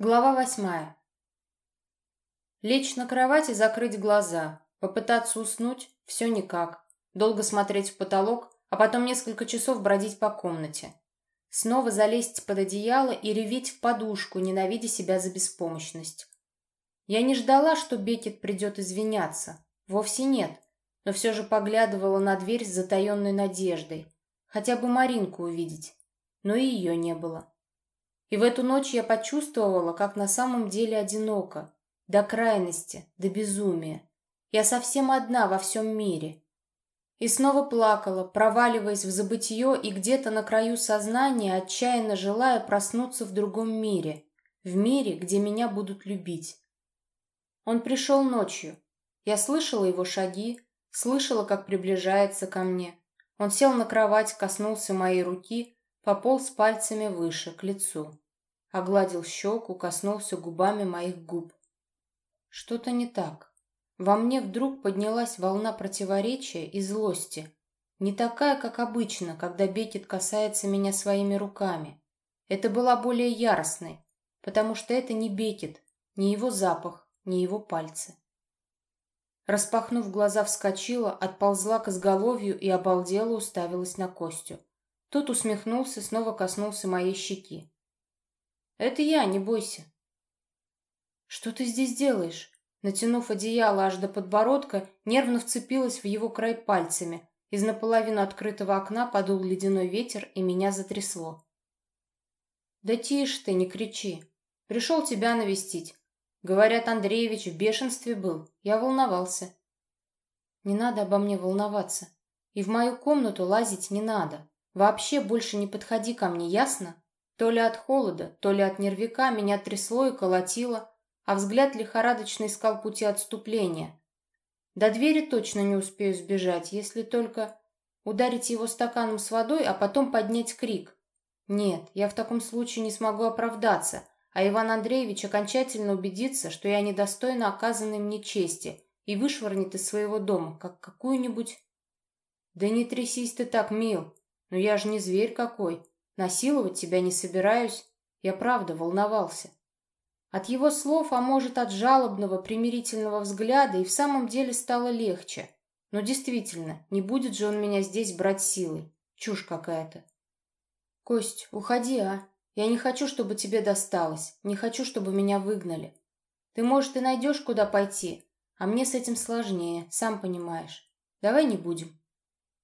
Глава восьмая. Лечь на кровати, закрыть глаза, попытаться уснуть — все никак. Долго смотреть в потолок, а потом несколько часов бродить по комнате. Снова залезть под одеяло и реветь в подушку, ненавидя себя за беспомощность. Я не ждала, что Бекет придет извиняться. Вовсе нет, но все же поглядывала на дверь с затаенной надеждой. Хотя бы Маринку увидеть. Но и ее не было. И в эту ночь я почувствовала, как на самом деле одиноко, до крайности, до безумия. Я совсем одна во всем мире. И снова плакала, проваливаясь в забытье и где-то на краю сознания, отчаянно желая проснуться в другом мире, в мире, где меня будут любить. Он пришел ночью. Я слышала его шаги, слышала, как приближается ко мне. Он сел на кровать, коснулся моей руки, пополз пальцами выше, к лицу. Огладил щеку, коснулся губами моих губ. Что-то не так. Во мне вдруг поднялась волна противоречия и злости. Не такая, как обычно, когда Бекет касается меня своими руками. Это была более яростной, потому что это не Бекет, не его запах, не его пальцы. Распахнув глаза, вскочила, отползла к изголовью и обалдела уставилась на Костю. Тот усмехнулся, снова коснулся моей щеки. «Это я, не бойся». «Что ты здесь делаешь?» Натянув одеяло аж до подбородка, нервно вцепилась в его край пальцами. Из наполовину открытого окна подул ледяной ветер, и меня затрясло. «Да тише ты, не кричи. Пришел тебя навестить. Говорят, Андреевич в бешенстве был. Я волновался». «Не надо обо мне волноваться. И в мою комнату лазить не надо. Вообще больше не подходи ко мне, ясно? То ли от холода, то ли от нервика меня трясло и колотило, а взгляд лихорадочно искал пути отступления. До двери точно не успею сбежать, если только ударить его стаканом с водой, а потом поднять крик. Нет, я в таком случае не смогу оправдаться, а Иван Андреевич окончательно убедится, что я недостойна оказанной мне чести и вышвырнет из своего дома, как какую-нибудь... Да не трясись ты так, мил, но я же не зверь какой. Насиловать тебя не собираюсь. Я правда волновался. От его слов, а может, от жалобного, примирительного взгляда, и в самом деле стало легче. Но действительно, не будет же он меня здесь брать силой. Чушь какая-то. Кость, уходи, а? Я не хочу, чтобы тебе досталось. Не хочу, чтобы меня выгнали. Ты, может, и найдешь, куда пойти, а мне с этим сложнее, сам понимаешь. Давай не будем.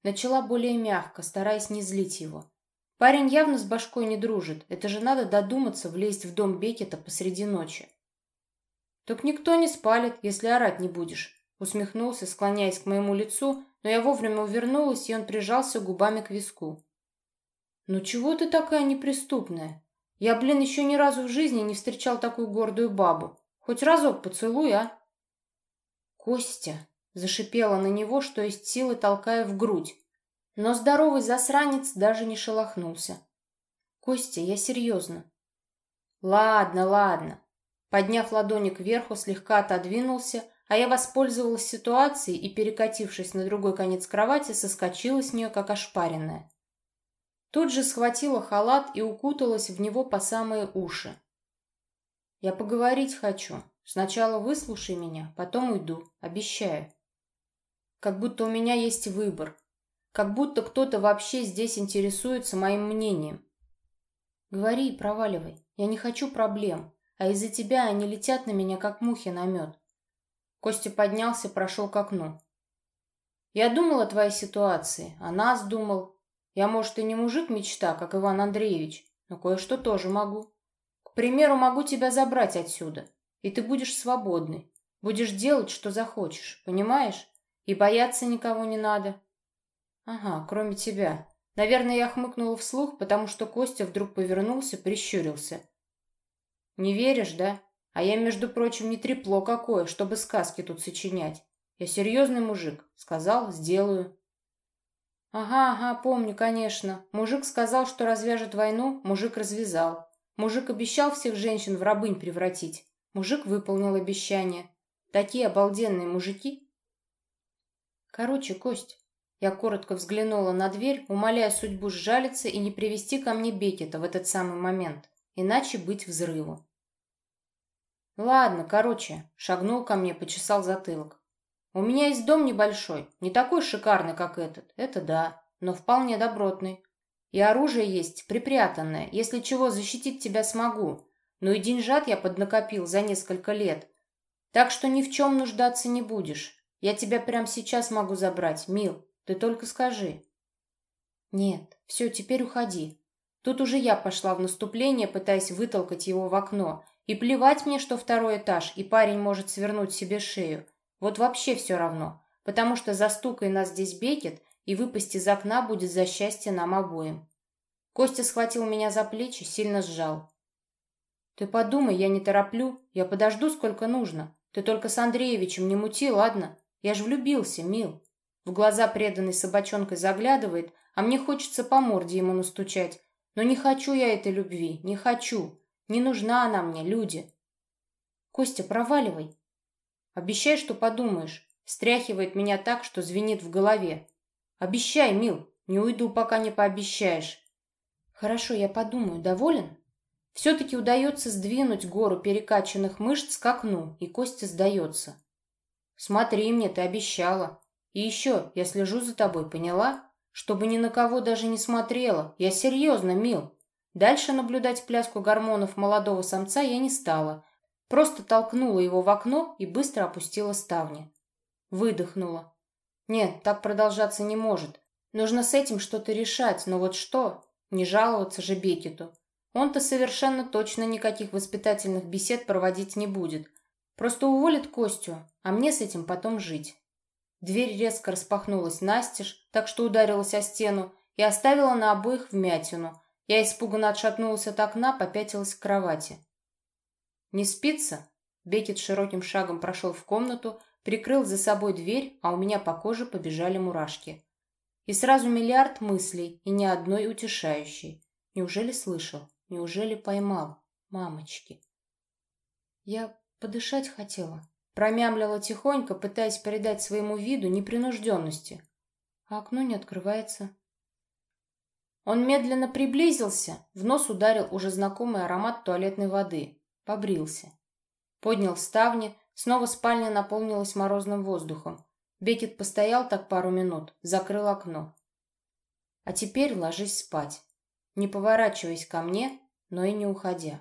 Начала более мягко, стараясь не злить его. Парень явно с башкой не дружит. Это же надо додуматься влезть в дом Бекета посреди ночи. «Так никто не спалит, если орать не будешь», — усмехнулся, склоняясь к моему лицу, но я вовремя увернулась, и он прижался губами к виску. «Ну чего ты такая неприступная? Я, блин, еще ни разу в жизни не встречал такую гордую бабу. Хоть разок поцелуй, а?» «Костя!» Зашипела на него, что есть силы, толкая в грудь. Но здоровый засранец даже не шелохнулся. «Костя, я серьезно». «Ладно, ладно». Подняв ладони кверху, слегка отодвинулся, а я воспользовалась ситуацией и, перекатившись на другой конец кровати, соскочила с нее, как ошпаренная. Тут же схватила халат и укуталась в него по самые уши. «Я поговорить хочу. Сначала выслушай меня, потом уйду. Обещаю». Как будто у меня есть выбор. Как будто кто-то вообще здесь интересуется моим мнением. Говори и проваливай. Я не хочу проблем. А из-за тебя они летят на меня, как мухи на мед. Костя поднялся, прошел к окну. Я думал о твоей ситуации, о нас думал. Я, может, и не мужик-мечта, как Иван Андреевич, но кое-что тоже могу. К примеру, могу тебя забрать отсюда, и ты будешь свободный. Будешь делать, что захочешь, понимаешь? И бояться никого не надо. Ага, кроме тебя. Наверное, я хмыкнула вслух, потому что Костя вдруг повернулся, прищурился. Не веришь, да? А я, между прочим, не трепло какое, чтобы сказки тут сочинять. Я серьезный мужик. Сказал, сделаю. Ага, ага, помню, конечно. Мужик сказал, что развяжет войну, мужик развязал. Мужик обещал всех женщин в рабынь превратить. Мужик выполнил обещание. Такие обалденные мужики Короче, Кость, я коротко взглянула на дверь, умоляя судьбу сжалиться и не привести ко мне Бекета в этот самый момент, иначе быть взрыву. Ладно, короче, шагнул ко мне, почесал затылок. У меня есть дом небольшой, не такой шикарный, как этот, это да, но вполне добротный. И оружие есть, припрятанное, если чего, защитить тебя смогу. Ну и деньжат я поднакопил за несколько лет. Так что ни в чем нуждаться не будешь. Я тебя прямо сейчас могу забрать, мил, ты только скажи. Нет, все, теперь уходи. Тут уже я пошла в наступление, пытаясь вытолкать его в окно. И плевать мне, что второй этаж, и парень может свернуть себе шею. Вот вообще все равно. Потому что застукай нас здесь Бекет, и выпасть из окна будет за счастье нам обоим. Костя схватил меня за плечи, сильно сжал. «Ты подумай, я не тороплю. Я подожду, сколько нужно. Ты только с Андреевичем не мути, ладно? Я ж влюбился, мил». В глаза преданной собачонкой заглядывает, а мне хочется по морде ему настучать. Но не хочу я этой любви, не хочу. Не нужна она мне, люди. Костя, проваливай. Обещай, что подумаешь. Стряхивает меня так, что звенит в голове. Обещай, мил, не уйду, пока не пообещаешь. Хорошо, я подумаю. Доволен? Все-таки удается сдвинуть гору перекачанных мышц к окну, и Костя сдается. Смотри мне, ты обещала. И еще, я слежу за тобой, поняла? Чтобы ни на кого даже не смотрела. Я серьезно, мил. Дальше наблюдать пляску гормонов молодого самца я не стала. Просто толкнула его в окно и быстро опустила ставни. Выдохнула. Нет, так продолжаться не может. Нужно с этим что-то решать, но вот что? Не жаловаться же Бекету. Он-то совершенно точно никаких воспитательных бесед проводить не будет. Просто уволит Костю, а мне с этим потом жить. Дверь резко распахнулась настежь, так что ударилась о стену и оставила на обоих вмятину. Я испуганно отшатнулась от окна, попятилась к кровати. «Не спится?» Бекет широким шагом прошел в комнату, прикрыл за собой дверь, а у меня по коже побежали мурашки. И сразу миллиард мыслей, и ни одной утешающей. Неужели слышал? Неужели поймал? Мамочки. Я подышать хотела. Промямлила тихонько, пытаясь передать своему виду непринужденности. А окно не открывается. Он медленно приблизился, в нос ударил уже знакомый аромат туалетной воды. Побрился. Поднял ставни, снова спальня наполнилась морозным воздухом. Бекет постоял так пару минут, закрыл окно. А теперь ложись спать, не поворачиваясь ко мне, но и не уходя.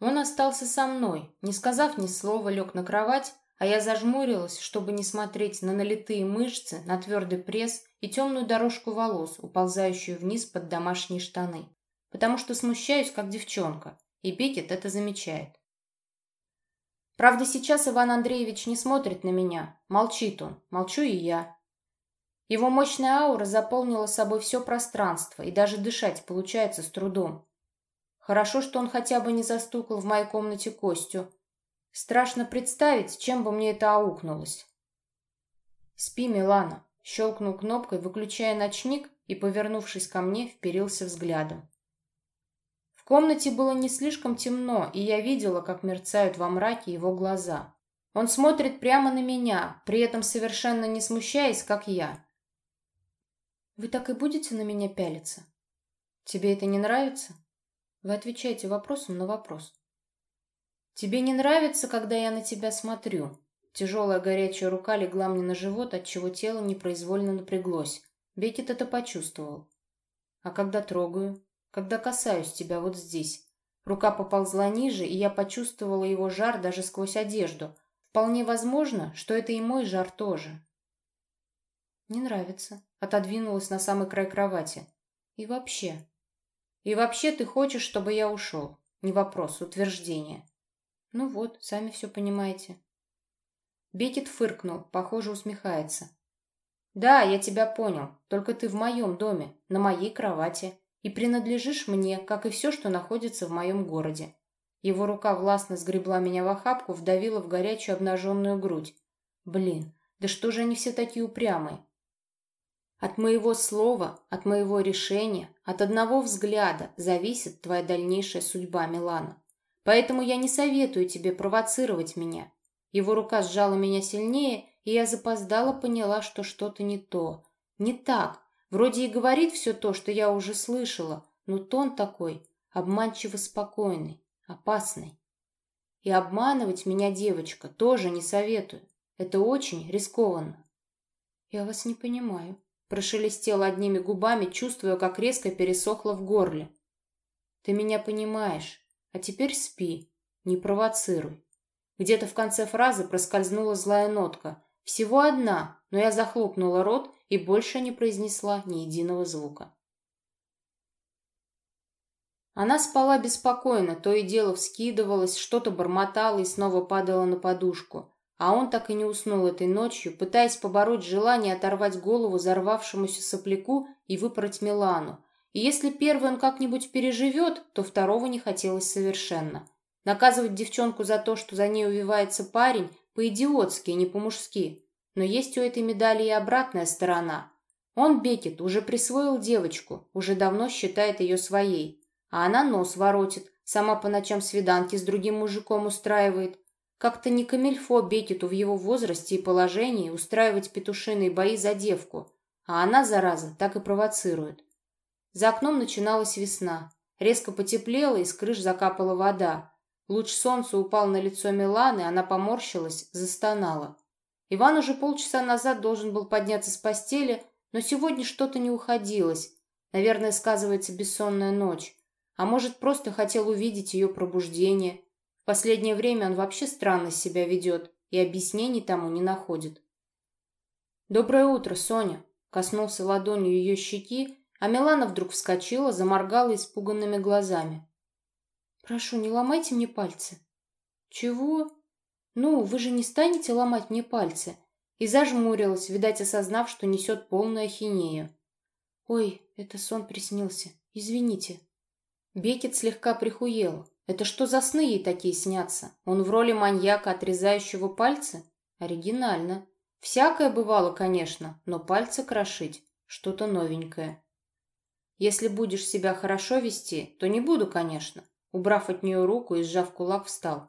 Он остался со мной, не сказав ни слова, лег на кровать, а я зажмурилась, чтобы не смотреть на налитые мышцы, на твердый пресс и темную дорожку волос, уползающую вниз под домашние штаны. Потому что смущаюсь, как девчонка, и Бекет это замечает. Правда, сейчас Иван Андреевич не смотрит на меня. Молчит он, молчу и я. Его мощная аура заполнила собой все пространство, и даже дышать получается с трудом. Хорошо, что он хотя бы не застукал в моей комнате Костю. Страшно представить, чем бы мне это аукнулось. «Спи, Милана», — щелкнул кнопкой, выключая ночник и, повернувшись ко мне, вперился взглядом. В комнате было не слишком темно, и я видела, как мерцают во мраке его глаза. Он смотрит прямо на меня, при этом совершенно не смущаясь, как я. «Вы так и будете на меня пялиться? Тебе это не нравится?» Вы отвечаете вопросом на вопрос. «Тебе не нравится, когда я на тебя смотрю?» Тяжелая горячая рука легла мне на живот, отчего тело непроизвольно напряглось. Бекет это почувствовал. «А когда трогаю? Когда касаюсь тебя вот здесь?» Рука поползла ниже, и я почувствовала его жар даже сквозь одежду. Вполне возможно, что это и мой жар тоже. «Не нравится», — отодвинулась на самый край кровати. «И вообще, и вообще ты хочешь, чтобы я ушел? Не вопрос, утверждение. Ну вот, сами все понимаете. Бекет фыркнул, похоже, усмехается. Да, я тебя понял, только ты в моем доме, на моей кровати, и принадлежишь мне, как и все, что находится в моем городе. Его рука властно сгребла меня в охапку, вдавила в горячую обнаженную грудь. Блин, да что же они все такие упрямые? От моего слова, от моего решения, от одного взгляда зависит твоя дальнейшая судьба, Милана. Поэтому я не советую тебе провоцировать меня. Его рука сжала меня сильнее, и я запоздала поняла, что что-то не то. Не так. Вроде и говорит все то, что я уже слышала, но тон такой, обманчиво спокойный, опасный. И обманывать меня, девочка, тоже не советую. Это очень рискованно. Я вас не понимаю. Прошелестела одними губами, чувствуя, как резко пересохло в горле. Ты меня понимаешь. А теперь спи. Не провоцируй. Где-то в конце фразы проскользнула злая нотка. Всего одна, но я захлопнула рот и больше не произнесла ни единого звука. Она спала беспокойно, то и дело вскидывалась, что-то бормотала и снова падала на подушку. А он так и не уснул этой ночью, пытаясь побороть желание оторвать голову взорвавшемуся сопляку и выпороть Милану. И если первый он как-нибудь переживет, то второго не хотелось совершенно. Наказывать девчонку за то, что за ней увивается парень, по-идиотски, не по-мужски. Но есть у этой медали и обратная сторона. Он, Бекет, уже присвоил девочку, уже давно считает ее своей. А она нос воротит, сама по ночам свиданки с другим мужиком устраивает. Как-то не камильфо Бекету в его возрасте и положении устраивать петушиные бои за девку. А она, зараза, так и провоцирует. За окном начиналась весна. Резко потеплело, и с крыш закапала вода. Луч солнца упал на лицо Миланы, она поморщилась, застонала. Иван уже полчаса назад должен был подняться с постели, но сегодня что-то не уходилось. Наверное, сказывается бессонная ночь. А может, просто хотел увидеть ее пробуждение. Последнее время он вообще странно себя ведет и объяснений тому не находит. «Доброе утро, Соня!» Коснулся ладонью ее щеки, а Милана вдруг вскочила, заморгала испуганными глазами. «Прошу, не ломайте мне пальцы». «Чего?» «Ну, вы же не станете ломать мне пальцы?» И зажмурилась, видать, осознав, что несет полную ахинею. «Ой, это сон приснился. Извините». Бекет слегка прихуел. Это что за сны ей такие снятся? Он в роли маньяка, отрезающего пальцы? Оригинально. Всякое бывало, конечно, но пальцы крошить — что-то новенькое. Если будешь себя хорошо вести, то не буду, конечно. Убрав от нее руку и сжав кулак, встал.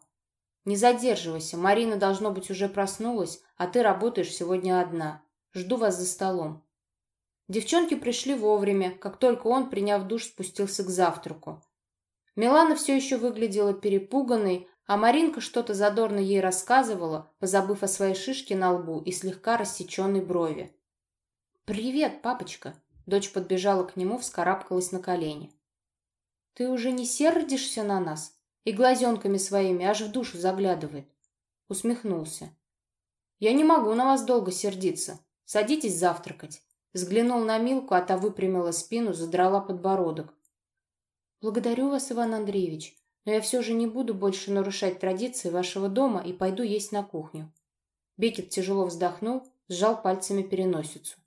«Не задерживайся, Марина, должно быть, уже проснулась, а ты работаешь сегодня одна. Жду вас за столом». Девчонки пришли вовремя, как только он, приняв душ, спустился к завтраку. Милана все еще выглядела перепуганной, а Маринка что-то задорно ей рассказывала, позабыв о своей шишке на лбу и слегка рассеченной брови. «Привет, папочка!» Дочь подбежала к нему, вскарабкалась на колени. «Ты уже не сердишься на нас?» и глазенками своими аж в душу заглядывает. Усмехнулся. «Я не могу на вас долго сердиться. Садитесь завтракать». Взглянул на Милку, а та выпрямила спину, задрала подбородок. «Благодарю вас, Иван Андреевич, но я все же не буду больше нарушать традиции вашего дома и пойду есть на кухню». Бекет тяжело вздохнул, сжал пальцами переносицу.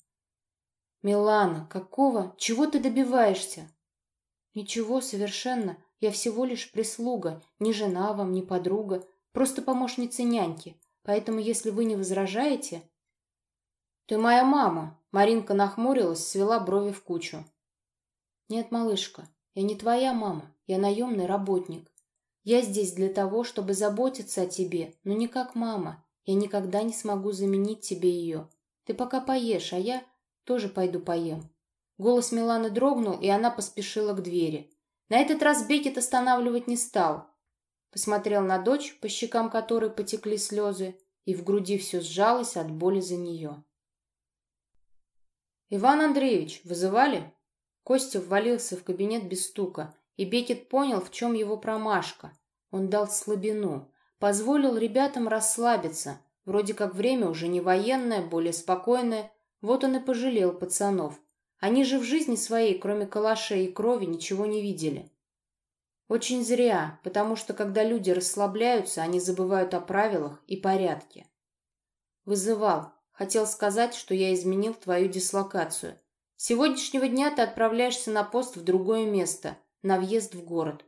«Милана, какого? Чего ты добиваешься?» «Ничего, совершенно. Я всего лишь прислуга, не жена вам, не подруга, просто помощница няньки. Поэтому, если вы не возражаете...» «Ты моя мама!» Маринка нахмурилась, свела брови в кучу. «Нет, малышка, я не твоя мама, я наемный работник. Я здесь для того, чтобы заботиться о тебе, но не как мама. Я никогда не смогу заменить тебе ее. Ты пока поешь, а я тоже пойду поем». Голос Миланы дрогнул, и она поспешила к двери. На этот раз Бекет останавливать не стал. Посмотрел на дочь, по щекам которой потекли слезы, и в груди все сжалось от боли за нее. «Иван Андреевич, вызывали?» Костя ввалился в кабинет без стука, и Бекет понял, в чем его промашка. Он дал слабину, позволил ребятам расслабиться. Вроде как время уже не военное, более спокойное. Вот он и пожалел пацанов. Они же в жизни своей, кроме калашей и крови, ничего не видели. Очень зря, потому что когда люди расслабляются, они забывают о правилах и порядке. Вызывал. Хотел сказать, что я изменил твою дислокацию. Сегодняшнего дня ты отправляешься на пост в другое место, на въезд в город.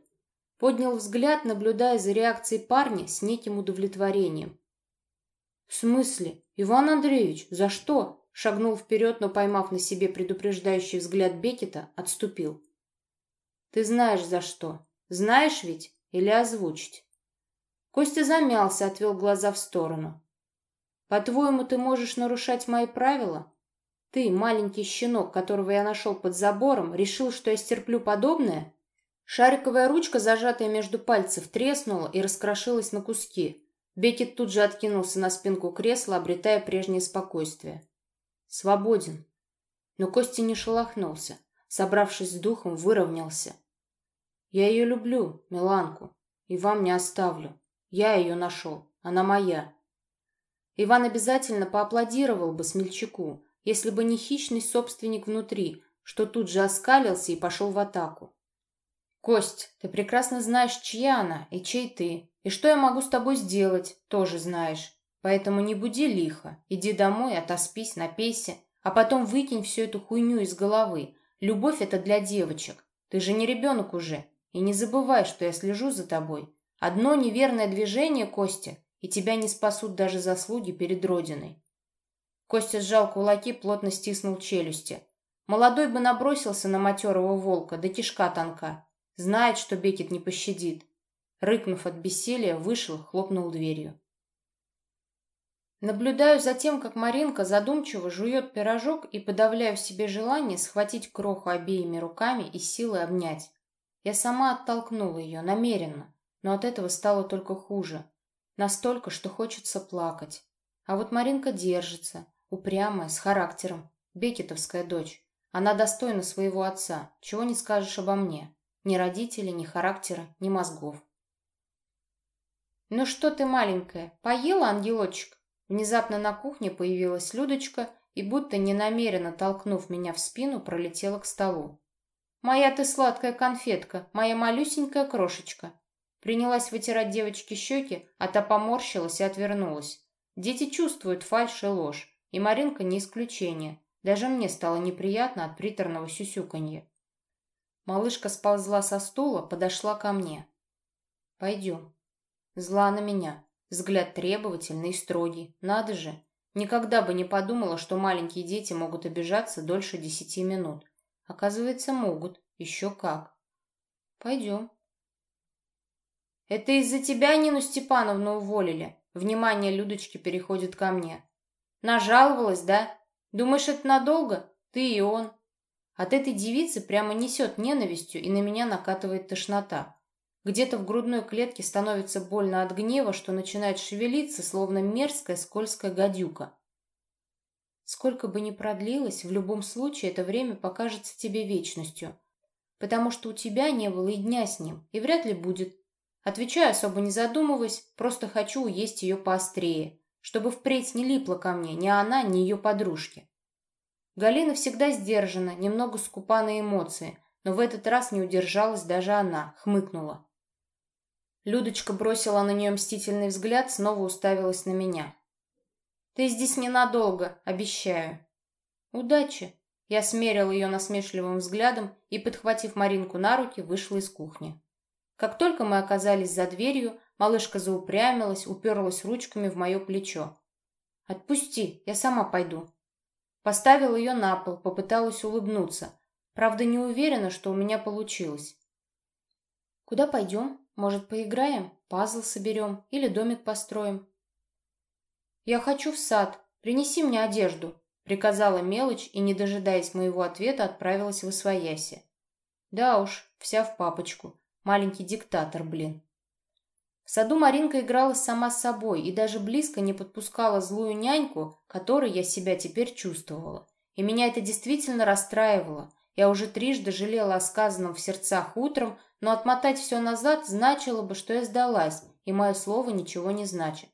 Поднял взгляд, наблюдая за реакцией парня с неким удовлетворением. «В смысле? Иван Андреевич, за что?» Шагнул вперед, но, поймав на себе предупреждающий взгляд Бекета, отступил. «Ты знаешь, за что. Знаешь ведь? Или озвучить?» Костя замялся, отвел глаза в сторону. «По-твоему, ты можешь нарушать мои правила? Ты, маленький щенок, которого я нашел под забором, решил, что я стерплю подобное? Шариковая ручка, зажатая между пальцев, треснула и раскрошилась на куски. Бекет тут же откинулся на спинку кресла, обретая прежнее спокойствие. Свободен. Но Костя не шелохнулся. Собравшись с духом, выровнялся. Я ее люблю, Миланку, и вам не оставлю. Я ее нашел. Она моя. Иван обязательно поаплодировал бы смельчаку, если бы не хищный собственник внутри, что тут же оскалился и пошел в атаку. «Кость, ты прекрасно знаешь, чья она и чей ты, и что я могу с тобой сделать, тоже знаешь. Поэтому не буди лихо, иди домой, отоспись, напейся, а потом выкинь всю эту хуйню из головы. Любовь — это для девочек. Ты же не ребенок уже. И не забывай, что я слежу за тобой. Одно неверное движение, Костя, и тебя не спасут даже заслуги перед Родиной. Костя сжал кулаки, плотно стиснул челюсти. Молодой бы набросился на матерого волка, да кишка тонка. Знает, что Бекет не пощадит. Рыкнув от бессилия, вышел, хлопнул дверью. Наблюдаю за тем, как Маринка задумчиво жует пирожок и подавляю в себе желание схватить кроху обеими руками и силой обнять. Я сама оттолкнула ее, намеренно, но от этого стало только хуже. Настолько, что хочется плакать. А вот Маринка держится, упрямая, с характером. Бекетовская дочь. Она достойна своего отца, чего не скажешь обо мне. Ни родителей, ни характера, ни мозгов. «Ну что ты, маленькая, поела, ангелочек?» Внезапно на кухне появилась Людочка и, будто ненамеренно толкнув меня в спину, пролетела к столу. «Моя ты сладкая конфетка, моя малюсенькая крошечка!» Принялась вытирать девочке щеки, а та поморщилась и отвернулась. Дети чувствуют фальшь и ложь, и Маринка не исключение. Даже мне стало неприятно от приторного сюсюканья. Малышка сползла со стула, подошла ко мне. «Пойдем». Зла на меня. Взгляд требовательный и строгий. Надо же. Никогда бы не подумала, что маленькие дети могут обижаться дольше десяти минут. Оказывается, могут. Еще как. Пойдем. Это из-за тебя Нину Степановну уволили. Внимание Людочки переходит ко мне. Нажаловалась, да? Думаешь, это надолго? Ты и он. От этой девицы прямо несет ненавистью, и на меня накатывает тошнота. Где-то в грудной клетке становится больно от гнева, что начинает шевелиться, словно мерзкая скользкая гадюка. Сколько бы ни продлилось, в любом случае это время покажется тебе вечностью, потому что у тебя не было и дня с ним, и вряд ли будет. Отвечаю, особо не задумываясь, просто хочу уесть ее поострее, чтобы впредь не липла ко мне ни она, ни ее подружки. Галина всегда сдержана, немного скупа на эмоции, но в этот раз не удержалась даже она, хмыкнула. Людочка бросила на нее мстительный взгляд, снова уставилась на меня. «Ты здесь ненадолго, обещаю». «Удачи!» Я смерил ее насмешливым взглядом и, подхватив Маринку на руки, вышла из кухни. Как только мы оказались за дверью, малышка заупрямилась, уперлась ручками в мое плечо. «Отпусти, я сама пойду», Поставил ее на пол, попыталась улыбнуться. Правда, не уверена, что у меня получилось. «Куда пойдем? Может, поиграем? Пазл соберем? Или домик построим?» «Я хочу в сад. Принеси мне одежду», — приказала мелочь и, не дожидаясь моего ответа, отправилась в освояси. «Да уж, вся в папочку. Маленький диктатор, блин». В саду Маринка играла сама с собой и даже близко не подпускала злую няньку, которой я себя теперь чувствовала. И меня это действительно расстраивало. Я уже трижды жалела о сказанном в сердцах утром, но отмотать все назад значило бы, что я сдалась, и мое слово ничего не значит.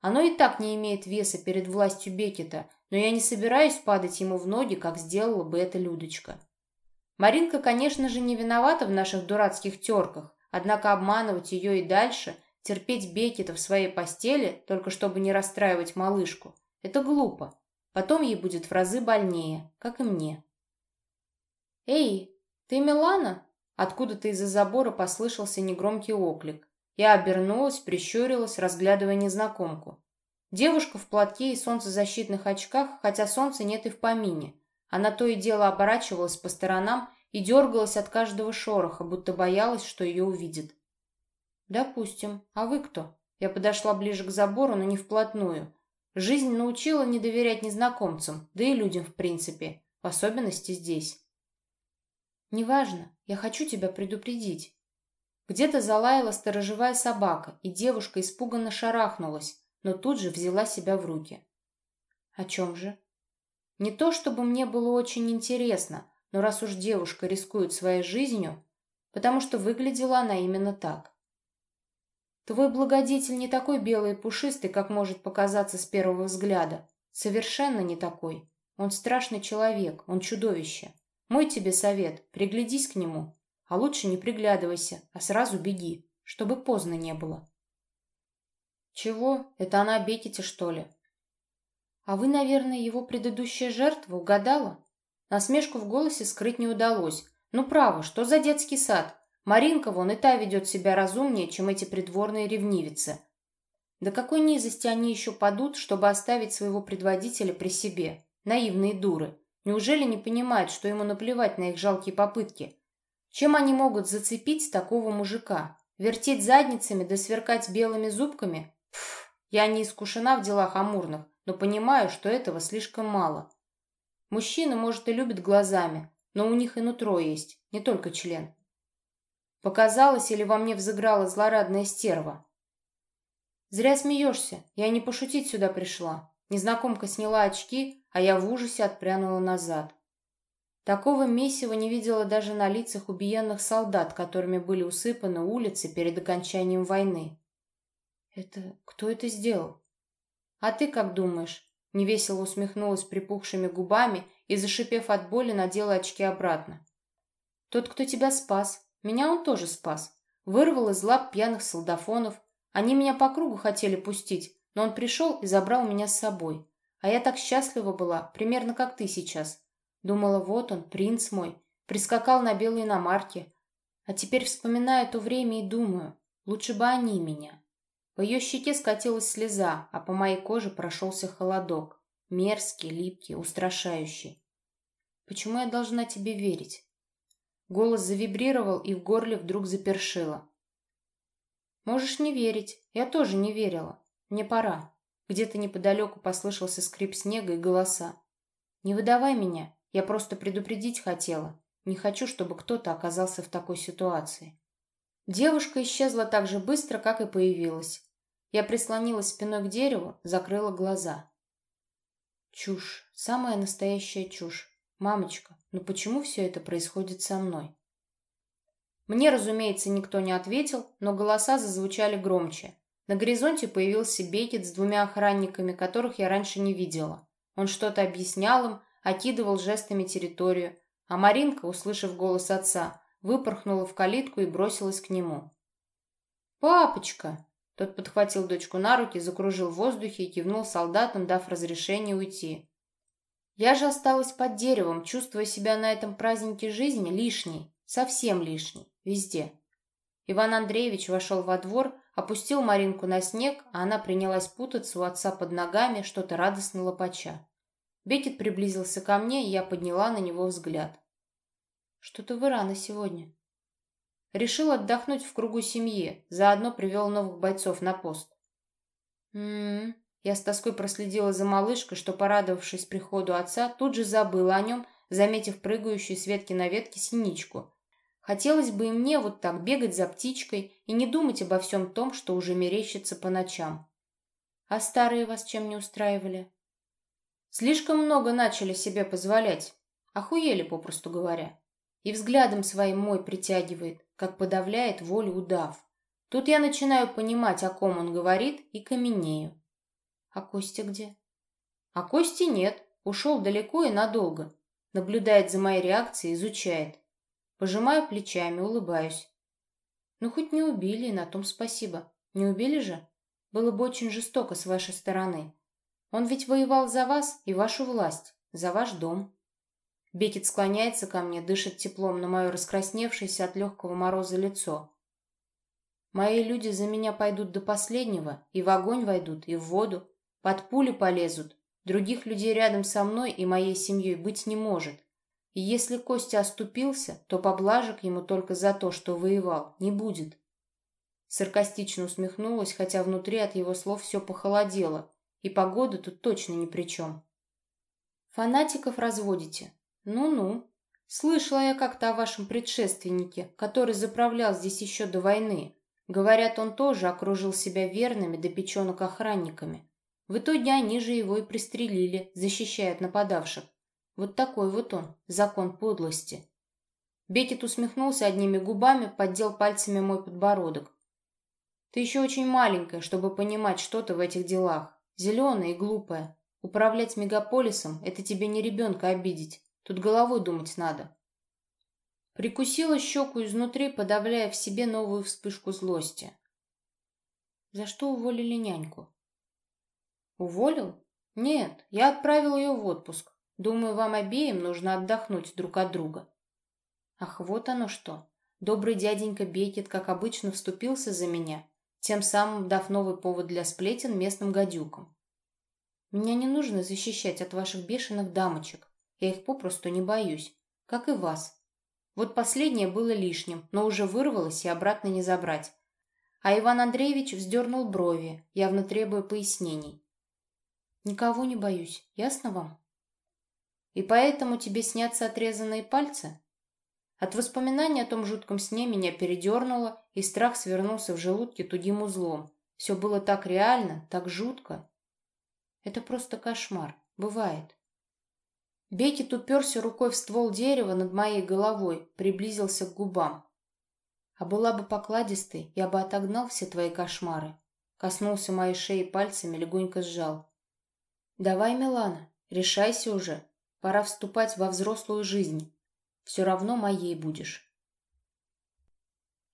Оно и так не имеет веса перед властью Бекета, но я не собираюсь падать ему в ноги, как сделала бы эта Людочка. Маринка, конечно же, не виновата в наших дурацких терках, Однако обманывать ее и дальше, терпеть Бекета в своей постели, только чтобы не расстраивать малышку, это глупо. Потом ей будет в разы больнее, как и мне. «Эй, ты Милана?» Откуда-то из-за забора послышался негромкий оклик. Я обернулась, прищурилась, разглядывая незнакомку. Девушка в платке и солнцезащитных очках, хотя солнца нет и в помине. Она то и дело оборачивалась по сторонам и дергалась от каждого шороха, будто боялась, что ее увидят. «Допустим. А вы кто?» Я подошла ближе к забору, но не вплотную. Жизнь научила не доверять незнакомцам, да и людям в принципе, в особенности здесь. «Неважно, я хочу тебя предупредить». Где-то залаяла сторожевая собака, и девушка испуганно шарахнулась, но тут же взяла себя в руки. «О чем же?» «Не то, чтобы мне было очень интересно, но раз уж девушка рискует своей жизнью, потому что выглядела она именно так. Твой благодетель не такой белый и пушистый, как может показаться с первого взгляда. Совершенно не такой. Он страшный человек, он чудовище. Мой тебе совет, приглядись к нему. А лучше не приглядывайся, а сразу беги, чтобы поздно не было. Чего? Это она Бекете, что ли? А вы, наверное, его предыдущая жертва угадала? Насмешку в голосе скрыть не удалось. Ну, право, что за детский сад? Маринка вон и та ведет себя разумнее, чем эти придворные ревнивицы. До какой низости они еще падут, чтобы оставить своего предводителя при себе? Наивные дуры. Неужели не понимают, что ему наплевать на их жалкие попытки? Чем они могут зацепить такого мужика? Вертеть задницами да сверкать белыми зубками? Пф, я не искушена в делах амурных, но понимаю, что этого слишком мало. Мужчины, может, и любят глазами, но у них и нутро есть, не только член. Показалось или во мне взыграла злорадная стерва? Зря смеешься. Я не пошутить сюда пришла. Незнакомка сняла очки, а я в ужасе отпрянула назад. Такого месива не видела даже на лицах убиенных солдат, которыми были усыпаны улицы перед окончанием войны. Это... кто это сделал? А ты как думаешь? Невесело усмехнулась припухшими губами и, зашипев от боли, надела очки обратно. Тот, кто тебя спас, меня он тоже спас. Вырвал из лап пьяных солдафонов. Они меня по кругу хотели пустить, но он пришел и забрал меня с собой. А я так счастлива была, примерно как ты сейчас. Думала, вот он, принц мой, прискакал на белой иномарке. А теперь вспоминаю то время и думаю, лучше бы они меня. По ее щеке скатилась слеза, а по моей коже прошелся холодок. Мерзкий, липкий, устрашающий. Почему я должна тебе верить? Голос завибрировал, и в горле вдруг запершило. «Можешь не верить. Я тоже не верила. Мне пора». Где-то неподалеку послышался скрип снега и голоса. «Не выдавай меня. Я просто предупредить хотела. Не хочу, чтобы кто-то оказался в такой ситуации». Девушка исчезла так же быстро, как и появилась. Я прислонилась спиной к дереву, закрыла глаза. Чушь. Самая настоящая чушь. «Мамочка, ну почему все это происходит со мной?» Мне, разумеется, никто не ответил, но голоса зазвучали громче. На горизонте появился Бекет с двумя охранниками, которых я раньше не видела. Он что-то объяснял им, окидывал жестами территорию, а Маринка, услышав голос отца, выпорхнула в калитку и бросилась к нему. «Папочка!» Тот подхватил дочку на руки, закружил в воздухе и кивнул солдатам, дав разрешение уйти. Я же осталась под деревом, чувствуя себя на этом празднике жизни лишней, совсем лишней, везде. Иван Андреевич вошел во двор, опустил Маринку на снег, а она принялась путаться у отца под ногами, что-то радостно лопача. Бекет приблизился ко мне, и я подняла на него взгляд. «Что-то вы рано сегодня». Решил отдохнуть в кругу семьи, заодно привел новых бойцов на пост. «М-м-м», я с тоской проследила за малышкой, что, порадовавшись приходу отца, тут же забыла о нем, заметив прыгающую с ветки на ветке синичку. Хотелось бы и мне вот так бегать за птичкой и не думать обо всем том, что уже мерещится по ночам. А старые вас чем не устраивали? Слишком много начали себе позволять. Охуели, попросту говоря. И взглядом своим мой притягивает, как подавляет волю удав. Тут я начинаю понимать, о ком он говорит, и каменею. А Костя где? А Кости нет. Ушел далеко и надолго. Наблюдает за моей реакцией, изучает. Пожимаю плечами, улыбаюсь. Ну, хоть не убили, и на том спасибо. Не убили же? Было бы очень жестоко с вашей стороны. Он ведь воевал за вас и вашу власть, за ваш дом. Бекет склоняется ко мне, дышит теплом на мое раскрасневшееся от легкого мороза лицо. Мои люди за меня пойдут до последнего, и в огонь войдут, и в воду, под пули полезут. Других людей рядом со мной и моей семьей быть не может. И если Костя оступился, то поблажек ему только за то, что воевал, не будет. Саркастично усмехнулась, хотя внутри от его слов все похолодело, и погода тут точно ни при чем. Фанатиков разводите. Ну-ну. Слышала я как-то о вашем предшественнике, который заправлял здесь еще до войны. Говорят, он тоже окружил себя верными до печенок охранниками. В итоге они же его и пристрелили, защищая от нападавших. Вот такой вот он, закон подлости. Бекет усмехнулся одними губами, поддел пальцами мой подбородок. Ты еще очень маленькая, чтобы понимать что-то в этих делах. Зеленая и глупая. Управлять мегаполисом — это тебе не ребенка обидеть. Тут головой думать надо. Прикусила щеку изнутри, подавляя в себе новую вспышку злости. За что уволили няньку? Уволил? Нет, я отправил ее в отпуск. Думаю, вам обеим нужно отдохнуть друг от друга. Ах, вот оно что. Добрый дяденька Бекет, как обычно, вступился за меня, тем самым дав новый повод для сплетен местным гадюкам. Меня не нужно защищать от ваших бешеных дамочек. Я их попросту не боюсь, как и вас. Вот последнее было лишним, но уже вырвалось и обратно не забрать. А Иван Андреевич вздернул брови, явно требуя пояснений. «Никого не боюсь, ясно вам?» «И поэтому тебе снятся отрезанные пальцы?» От воспоминаний о том жутком сне меня передернуло, и страх свернулся в желудке тугим узлом. Все было так реально, так жутко. Это просто кошмар. Бывает. Бекет уперся рукой в ствол дерева над моей головой, приблизился к губам. А была бы покладистой, я бы отогнал все твои кошмары. Коснулся моей шеи пальцами, легонько сжал. Давай, Милана, решайся уже. Пора вступать во взрослую жизнь. Все равно моей будешь.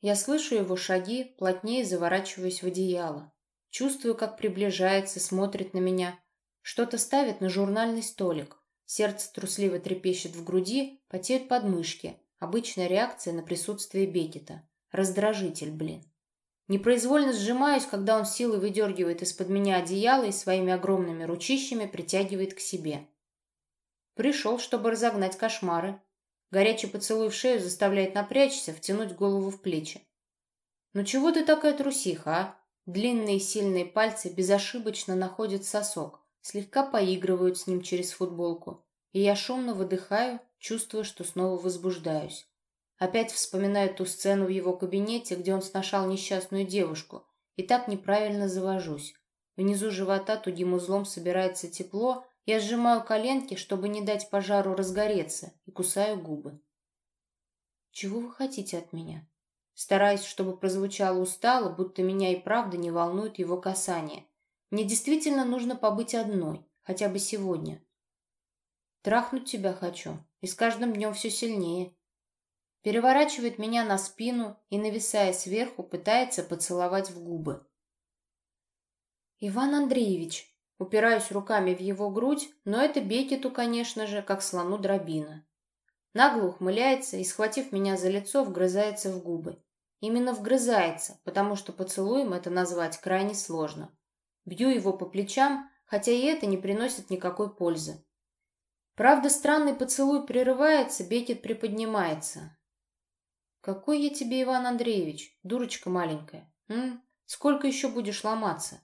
Я слышу его шаги, плотнее заворачиваюсь в одеяло. Чувствую, как приближается, смотрит на меня. Что-то ставит на журнальный столик. Сердце трусливо трепещет в груди, потеют подмышки. Обычная реакция на присутствие Бекета. Раздражитель, блин. Непроизвольно сжимаюсь, когда он силой выдергивает из-под меня одеяло и своими огромными ручищами притягивает к себе. Пришел, чтобы разогнать кошмары. Горячий поцелуй в шею заставляет напрячься, втянуть голову в плечи. «Ну чего ты такая трусиха, а?» Длинные сильные пальцы безошибочно находят сосок слегка поигрывают с ним через футболку, и я шумно выдыхаю, чувствуя, что снова возбуждаюсь. Опять вспоминаю ту сцену в его кабинете, где он сношал несчастную девушку, и так неправильно завожусь. Внизу живота тугим узлом собирается тепло, я сжимаю коленки, чтобы не дать пожару разгореться, и кусаю губы. «Чего вы хотите от меня?» Стараюсь, чтобы прозвучало устало, будто меня и правда не волнует его касание. Мне действительно нужно побыть одной, хотя бы сегодня. Трахнуть тебя хочу, и с каждым днем все сильнее. Переворачивает меня на спину и, нависая сверху, пытается поцеловать в губы. Иван Андреевич, упираюсь руками в его грудь, но это Бекету, конечно же, как слону дробина. Нагло ухмыляется и, схватив меня за лицо, вгрызается в губы. Именно вгрызается, потому что поцелуем это назвать крайне сложно. Бью его по плечам, хотя и это не приносит никакой пользы. Правда, странный поцелуй прерывается, Бекет приподнимается. «Какой я тебе, Иван Андреевич, дурочка маленькая? М? Сколько еще будешь ломаться?»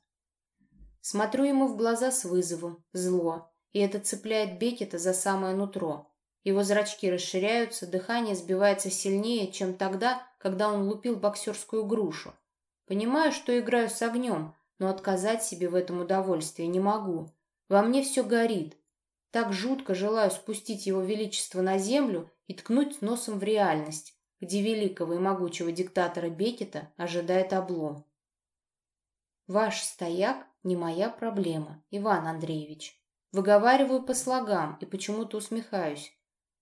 Смотрю ему в глаза с вызовом, зло, и это цепляет Бекета за самое нутро. Его зрачки расширяются, дыхание сбивается сильнее, чем тогда, когда он лупил боксерскую грушу. Понимаю, что играю с огнем, но отказать себе в этом удовольствии не могу. Во мне все горит. Так жутко желаю спустить его величество на землю и ткнуть носом в реальность, где великого и могучего диктатора Бекета ожидает облом. Ваш стояк не моя проблема, Иван Андреевич. Выговариваю по слогам и почему-то усмехаюсь.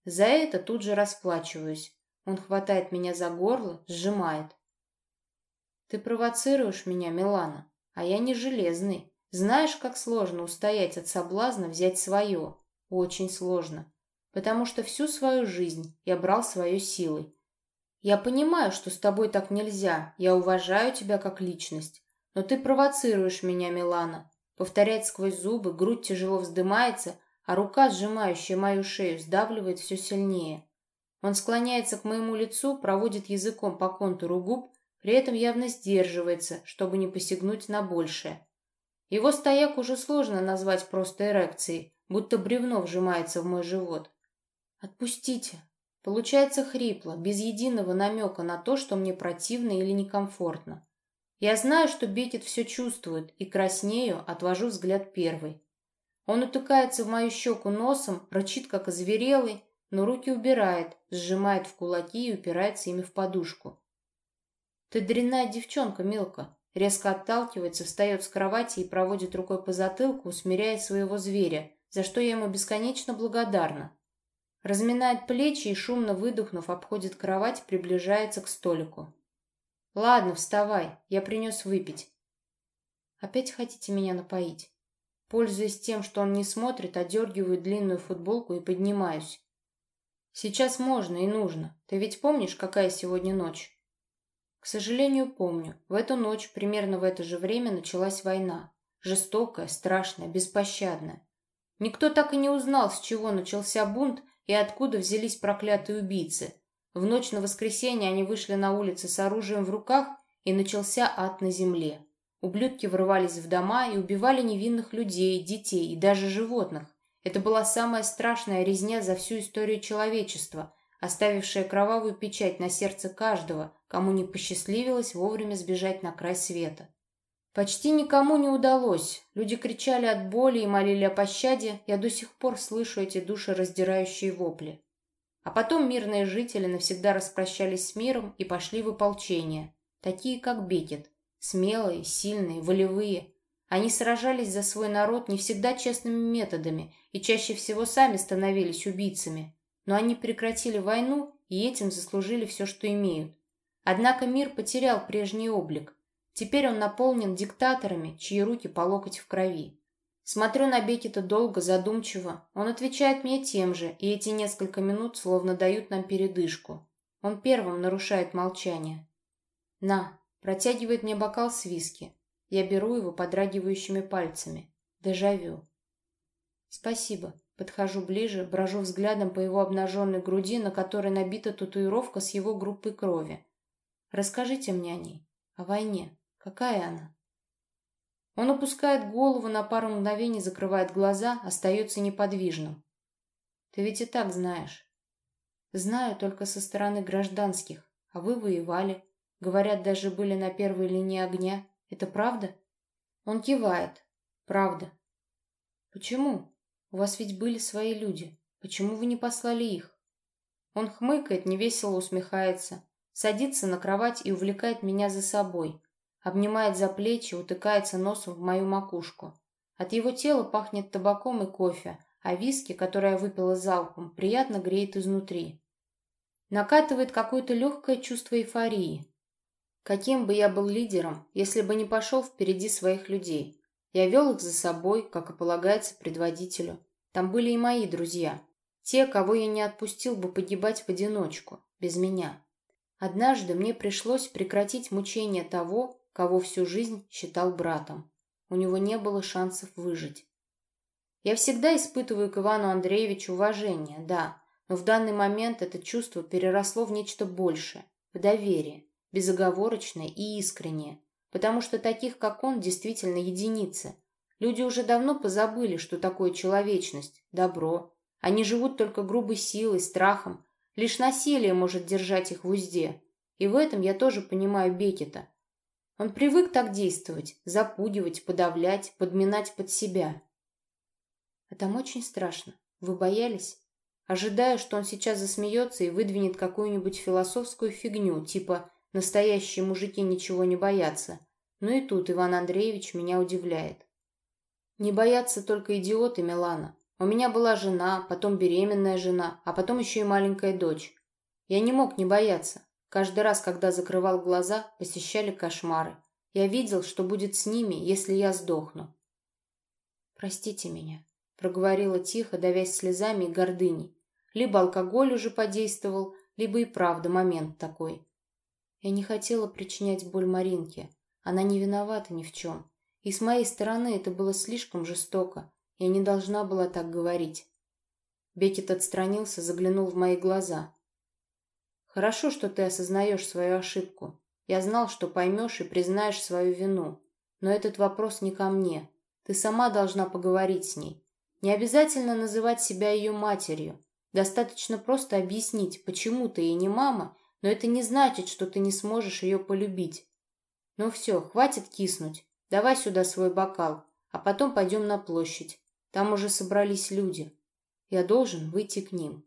За это тут же расплачиваюсь. Он хватает меня за горло, сжимает. Ты провоцируешь меня, Милана. А я не железный. Знаешь, как сложно устоять от соблазна взять свое? Очень сложно. Потому что всю свою жизнь я брал свое силой. Я понимаю, что с тобой так нельзя. Я уважаю тебя как личность. Но ты провоцируешь меня, Милана. Повторять сквозь зубы, грудь тяжело вздымается, а рука, сжимающая мою шею, сдавливает все сильнее. Он склоняется к моему лицу, проводит языком по контуру губ, при этом явно сдерживается, чтобы не посягнуть на большее. Его стояк уже сложно назвать просто эрекцией, будто бревно вжимается в мой живот. «Отпустите!» Получается хрипло, без единого намека на то, что мне противно или некомфортно. Я знаю, что Бекет все чувствует, и краснею, отвожу взгляд первый. Он утыкается в мою щеку носом, рычит, как озверелый, но руки убирает, сжимает в кулаки и упирается ими в подушку. «Ты дрянная девчонка, Милка!» Резко отталкивается, встает с кровати и проводит рукой по затылку, усмиряя своего зверя, за что я ему бесконечно благодарна. Разминает плечи и, шумно выдохнув, обходит кровать, приближается к столику. «Ладно, вставай, я принес выпить». «Опять хотите меня напоить?» Пользуясь тем, что он не смотрит, одергиваю длинную футболку и поднимаюсь. «Сейчас можно и нужно. Ты ведь помнишь, какая сегодня ночь?» К сожалению, помню. В эту ночь, примерно в это же время, началась война. Жестокая, страшная, беспощадная. Никто так и не узнал, с чего начался бунт и откуда взялись проклятые убийцы. В ночь на воскресенье они вышли на улицы с оружием в руках, и начался ад на земле. Ублюдки врывались в дома и убивали невинных людей, детей и даже животных. Это была самая страшная резня за всю историю человечества, оставившая кровавую печать на сердце каждого, кому не посчастливилось вовремя сбежать на край света. Почти никому не удалось. Люди кричали от боли и молили о пощаде. Я до сих пор слышу эти душераздирающие вопли. А потом мирные жители навсегда распрощались с миром и пошли в ополчение. Такие, как Бекет. Смелые, сильные, волевые. Они сражались за свой народ не всегда честными методами и чаще всего сами становились убийцами. Но они прекратили войну и этим заслужили все, что имеют. Однако мир потерял прежний облик. Теперь он наполнен диктаторами, чьи руки по локоть в крови. Смотрю на Бекета долго, задумчиво. Он отвечает мне тем же, и эти несколько минут словно дают нам передышку. Он первым нарушает молчание. «На», протягивает мне бокал с виски. Я беру его подрагивающими пальцами. Дежавю. «Спасибо». Подхожу ближе, брожу взглядом по его обнаженной груди, на которой набита татуировка с его группой крови. Расскажите мне о ней, о войне. Какая она? Он опускает голову, на пару мгновений закрывает глаза, остается неподвижным. Ты ведь и так знаешь. Знаю только со стороны гражданских, а вы воевали. Говорят, даже были на первой линии огня. Это правда? Он кивает. Правда. Почему? У вас ведь были свои люди. Почему вы не послали их? Он хмыкает, невесело усмехается, садится на кровать и увлекает меня за собой. Обнимает за плечи, утыкается носом в мою макушку. От его тела пахнет табаком и кофе, а виски, который я выпила залпом, приятно греет изнутри. Накатывает какое-то легкое чувство эйфории. Каким бы я был лидером, если бы не пошел впереди своих людей? Я вел их за собой, как и полагается предводителю. Там были и мои друзья. Те, кого я не отпустил бы погибать в одиночку, без меня. Однажды мне пришлось прекратить мучение того, кого всю жизнь считал братом. У него не было шансов выжить. Я всегда испытываю к Ивану Андреевичу уважение, да, но в данный момент это чувство переросло в нечто большее, в доверие, безоговорочное и искреннее, потому что таких, как он, действительно единицы. Люди уже давно позабыли, что такое человечность, добро. Они живут только грубой силой, страхом. Лишь насилие может держать их в узде. И в этом я тоже понимаю Бекета. Он привык так действовать, запугивать, подавлять, подминать под себя. А там очень страшно. Вы боялись? Ожидая, что он сейчас засмеется и выдвинет какую-нибудь философскую фигню, типа «настоящие мужики ничего не боятся». Но и тут Иван Андреевич меня удивляет. Не боятся только идиоты, Милана. У меня была жена, потом беременная жена, а потом еще и маленькая дочь. Я не мог не бояться. Каждый раз, когда закрывал глаза, посещали кошмары. Я видел, что будет с ними, если я сдохну. «Простите меня», — проговорила тихо, давясь слезами и гордыней. Либо алкоголь уже подействовал, либо и правда момент такой. Я не хотела причинять боль Маринке. Она не виновата ни в чем. И с моей стороны это было слишком жестоко. Я не должна была так говорить. Бекет отстранился, заглянул в мои глаза. Хорошо, что ты осознаешь свою ошибку. Я знал, что поймешь и признаешь свою вину. Но этот вопрос не ко мне. Ты сама должна поговорить с ней. Не обязательно называть себя ее матерью. Достаточно просто объяснить, почему ты ей не мама, но это не значит, что ты не сможешь ее полюбить. Ну все, хватит киснуть. Давай сюда свой бокал, а потом пойдем на площадь. Там уже собрались люди. Я должен выйти к ним.